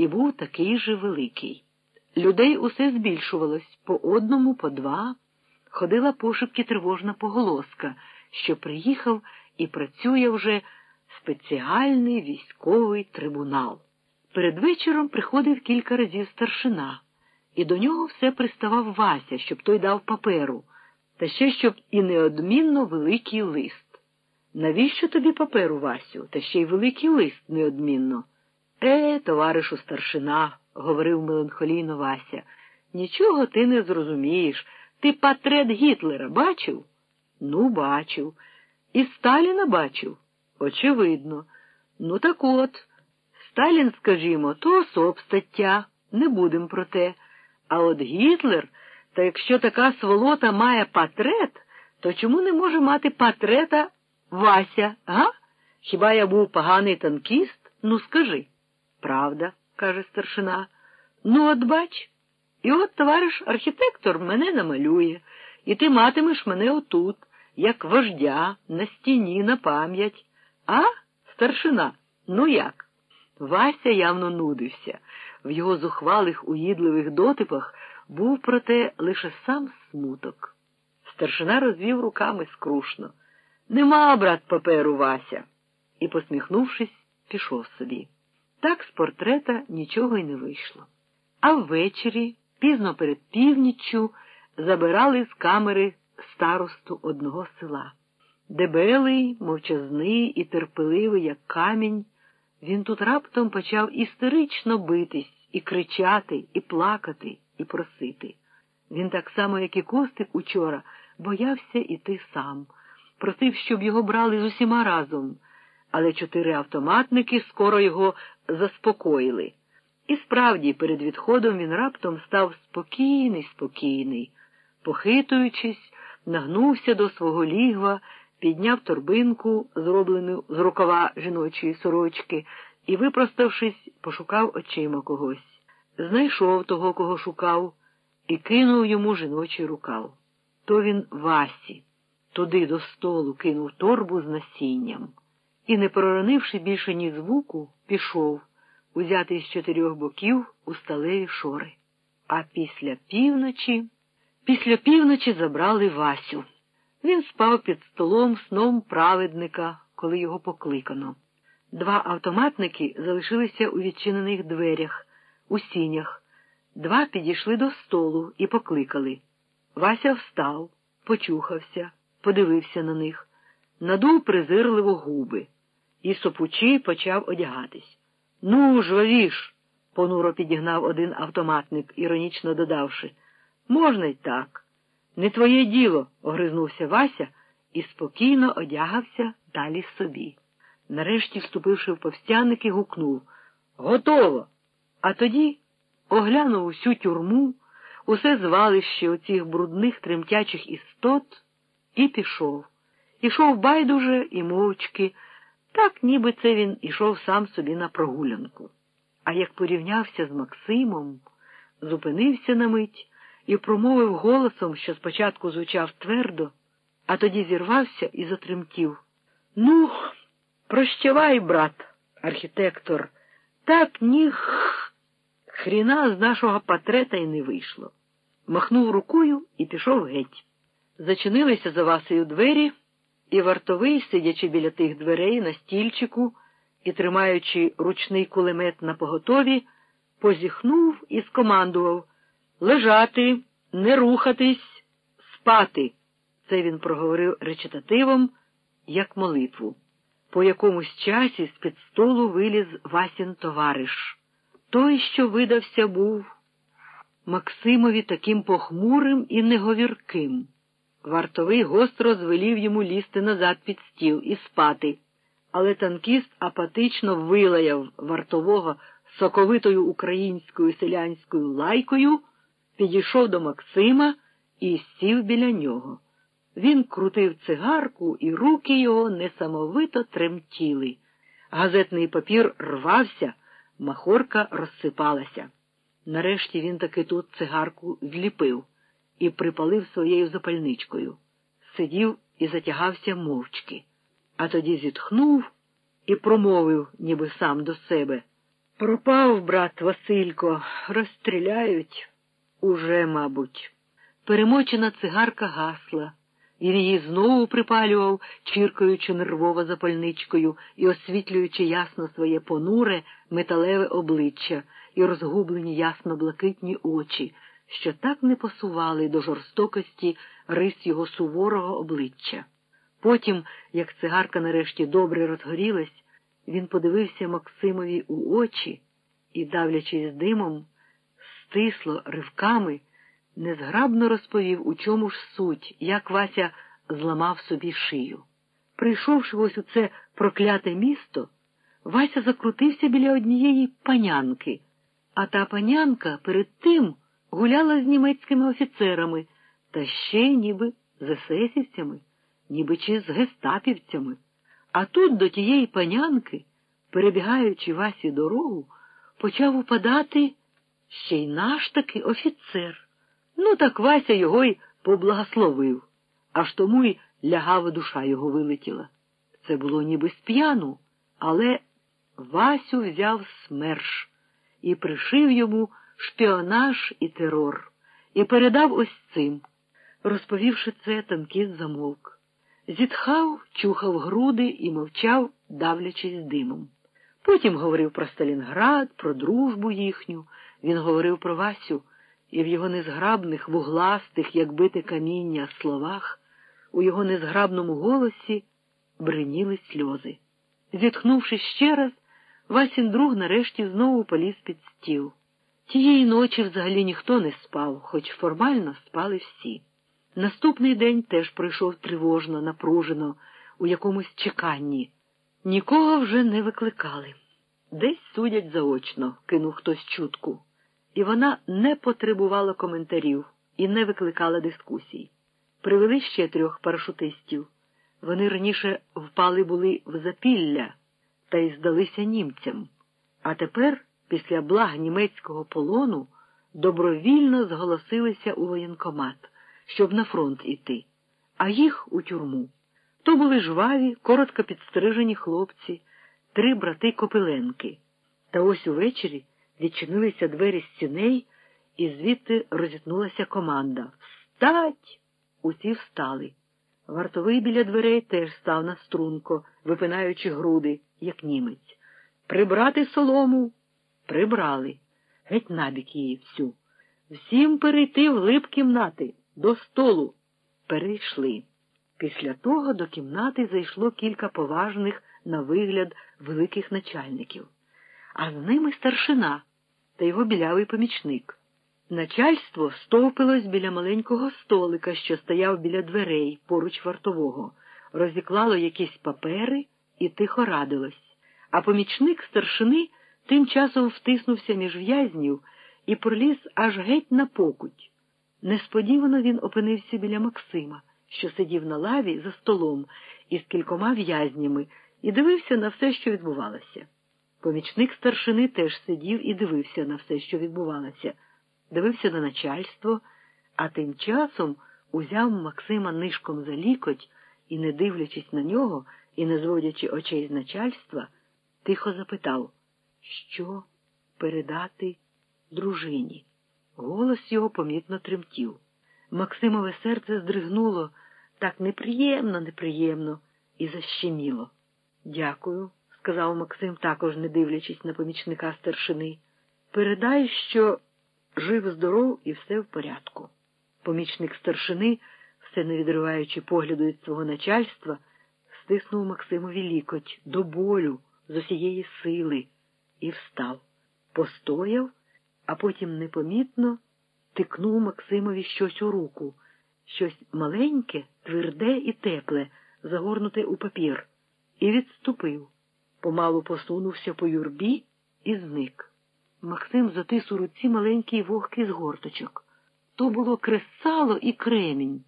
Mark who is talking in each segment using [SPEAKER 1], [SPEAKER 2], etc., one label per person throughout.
[SPEAKER 1] і був такий же великий. Людей усе збільшувалось по одному, по два. Ходила пошепки тривожна поголоска, що приїхав і працює вже спеціальний військовий трибунал. Перед вечором приходив кілька разів старшина, і до нього все приставав Вася, щоб той дав паперу, та ще щоб і неодмінно великий лист. Навіщо тобі паперу, Васю, та ще й великий лист неодмінно? Е, товаришу старшина, говорив меланхолійно Вася, нічого ти не зрозумієш. Ти портрет Гітлера бачив? Ну, бачив. І Сталіна бачив? Очевидно. Ну, так от. Сталін, скажімо, то особ стаття, не будем про те. А от Гітлер, та якщо така сволота має портрет, то чому не може мати портрета Вася, га? Хіба я був поганий танкіст? Ну, скажи. Правда, каже старшина. Ну, от бач. І от товариш архітектор мене намалює, і ти матимеш мене отут, як вождя, на стіні, на пам'ять. А, старшина, ну як? Вася явно нудився. В його зухвалих, уїдливих дотипах був, проте, лише сам смуток. Старшина розвів руками скрушно. Нема, брат, паперу Вася. І, посміхнувшись, пішов собі. Так з портрета нічого й не вийшло. А ввечері, пізно перед північчю, забирали з камери старосту одного села. Дебелий, мовчазний і терпеливий, як камінь, він тут раптом почав істерично битись, і кричати, і плакати, і просити. Він так само, як і Костик учора, боявся іти сам, просив, щоб його брали з усіма разом, але чотири автоматники скоро його заспокоїли. І справді, перед відходом він раптом став спокійний, спокійний, похитуючись, нагнувся до свого лігва, підняв торбинку, зроблену з рукава жіночої сорочки, і, випроставшись, пошукав очима когось. Знайшов того, кого шукав, і кинув йому жіночий рукав. То він Васі, туди до столу кинув торбу з насінням і, не проронивши більше ні звуку, пішов, узятий з чотирьох боків у сталеві шори. А після півночі, після півночі забрали Васю. Він спав під столом сном праведника, коли його покликано. Два автоматники залишилися у відчинених дверях, у сінях. Два підійшли до столу і покликали. Вася встав, почухався, подивився на них, надув презирливо губи і сопучи почав одягатись. Ну ж, лавіш, понуро підігнав один автоматник, іронічно додавши. Можна й так. Не твоє діло, огризнувся Вася і спокійно одягався далі собі. Нарешті, вступивши в повстяники, гукнув Готово. А тоді оглянув усю тюрму, усе звалище оцих брудних тремтячих істот і пішов. Ішов байдуже і мовчки. Так ніби це він ішов сам собі на прогулянку. А як порівнявся з Максимом, зупинився на мить і промовив голосом, що спочатку звучав твердо, а тоді зірвався і затремтів. Ну, прощавай, брат, архітектор, так ні хріна з нашого патрета й не вийшло. Махнув рукою і пішов геть. Зачинилися за Васею двері. І вартовий, сидячи біля тих дверей на стільчику і тримаючи ручний кулемет на поготові, позіхнув і скомандував лежати, не рухатись, спати. Це він проговорив речитативом, як молитву. По якомусь часі з-під столу виліз Васін товариш. Той, що видався, був Максимові таким похмурим і неговірким. Вартовий гостро звелів йому лізти назад під стіл і спати, але танкіст апатично вилаяв вартового соковитою українською селянською лайкою, підійшов до Максима і сів біля нього. Він крутив цигарку, і руки його несамовито тремтіли. Газетний папір рвався, махорка розсипалася. Нарешті він таки тут цигарку зліпив і припалив своєю запальничкою, сидів і затягався мовчки, а тоді зітхнув і промовив, ніби сам до себе. Пропав брат Василько, розстріляють уже, мабуть. Перемочена цигарка гасла. Він її знову припалював, чіркаючи нервово запальничкою і освітлюючи ясно своє понуре металеве обличчя і розгублені ясно блакитні очі, що так не посували до жорстокості рис його суворого обличчя. Потім, як цигарка нарешті добре розгорілась, він подивився Максимові у очі і, давлячись димом, стисло ривками незграбно розповів, у чому ж суть, як Вася зламав собі шию. Прийшовши ось у це прокляте місто, Вася закрутився біля однієї панянки, а та панянка перед тим гуляла з німецькими офіцерами та ще ніби з есесівцями, ніби чи з гестапівцями. А тут до тієї панянки, перебігаючи Васі дорогу, почав упадати ще й наш таки офіцер. Ну, так Вася його й поблагословив, аж тому й лягава душа його вилетіла. Це було ніби сп'яну, але Васю взяв смерш і пришив йому шпіонаж і терор, і передав ось цим. Розповівши це, танкіст замовк. Зітхав, чухав груди і мовчав, давлячись димом. Потім говорив про Сталінград, про дружбу їхню. Він говорив про Васю і в його незграбних, вугластих, як бите каміння, словах, у його незграбному голосі бриніли сльози. Зітхнувши ще раз, Васін друг нарешті знову поліз під стіл. Тієї ночі взагалі ніхто не спав, хоч формально спали всі. Наступний день теж пройшов тривожно, напружено, у якомусь чеканні. Нікого вже не викликали. Десь судять заочно, кинув хтось чутку і вона не потребувала коментарів і не викликала дискусій. Привели ще трьох парашутистів. Вони раніше впали були в запілля та й здалися німцям, а тепер, після благ німецького полону, добровільно зголосилися у воєнкомат, щоб на фронт іти, а їх у тюрму. То були жваві, коротко підстрижені хлопці, три брати Копиленки. Та ось увечері відчинилися двері стіней, і звідти розітнулася команда Встать! Усі встали. Вартовий біля дверей теж став на струнко, випинаючи груди, як німець. Прибрати солому прибрали, геть набік її всю. Всім перейти в глиб кімнати, до столу. Перейшли. Після того до кімнати зайшло кілька поважних, на вигляд, великих начальників, а з ними старшина та його білявий помічник. Начальство стовпилось біля маленького столика, що стояв біля дверей поруч вартового, розіклало якісь папери і тихо радилось. А помічник старшини тим часом втиснувся між в'язнів і проліз аж геть на покуть. Несподівано він опинився біля Максима, що сидів на лаві за столом із кількома в'язнями, і дивився на все, що відбувалося. Помічник старшини теж сидів і дивився на все, що відбувалося, дивився на начальство, а тим часом узяв Максима нишком за лікоть і, не дивлячись на нього і не зводячи очей з начальства, тихо запитав, що передати дружині. Голос його помітно тремтів. Максимове серце здригнуло так неприємно, неприємно і защеміло. Дякую сказав Максим, також не дивлячись на помічника старшини. Передай, що жив здоров і все в порядку. Помічник старшини, все не відриваючи погляду від свого начальства, стиснув Максимові лікоть до болю з усієї сили і встав, постояв, а потім непомітно тикнув Максимові щось у руку, щось маленьке, тверде і тепле, загорнуте у папір, і відступив помалу посунувся по юрбі і зник. Максим затис у руці маленький вогкий згорточок. То було кресало і кремінь,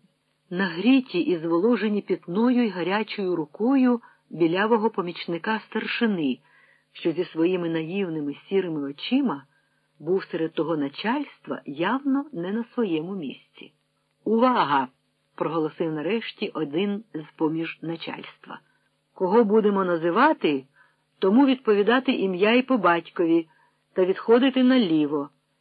[SPEAKER 1] нагріті і зволожені пітною й гарячою рукою білявого помічника старшини, що зі своїми наївними сірими очима був серед того начальства явно не на своєму місці. Увага! проголосив нарешті один з поміж начальства. Кого будемо називати? тому відповідати ім'я і по батькові, та відходити наліво.